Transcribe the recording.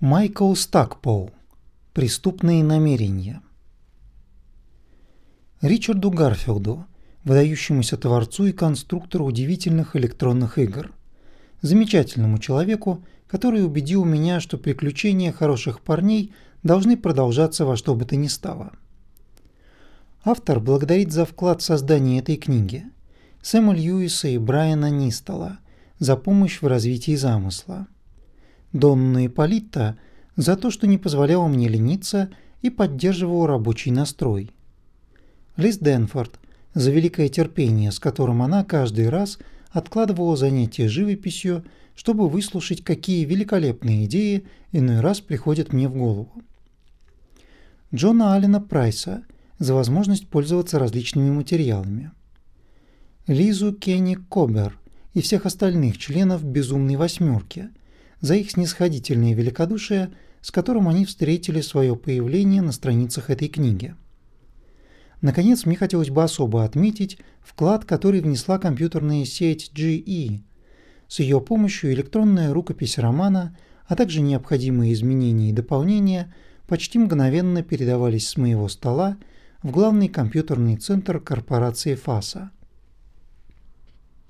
Майкл Стакпоу. Преступные намерения. Ричарду Гарфилду, выдающемуся творцу и конструктору удивительных электронных игр. Замечательному человеку, который убедил меня, что приключения хороших парней должны продолжаться во что бы то ни стало. Автор благодарит за вклад в создание этой книги Сэма Льюиса и Брайана Нистола за помощь в развитии замысла. Донну Ипполита за то, что не позволяла мне лениться и поддерживала рабочий настрой. Лиз Денфорд за великое терпение, с которым она каждый раз откладывала занятия живописью, чтобы выслушать, какие великолепные идеи иной раз приходят мне в голову. Джона Аллена Прайса за возможность пользоваться различными материалами. Лизу Кенни Кобер и всех остальных членов «Безумной восьмерки» за их снисходительное великодушие, с которым они встретили свое появление на страницах этой книги. Наконец, мне хотелось бы особо отметить вклад, который внесла компьютерная сеть GE. С ее помощью электронная рукопись романа, а также необходимые изменения и дополнения почти мгновенно передавались с моего стола в главный компьютерный центр корпорации ФАСа.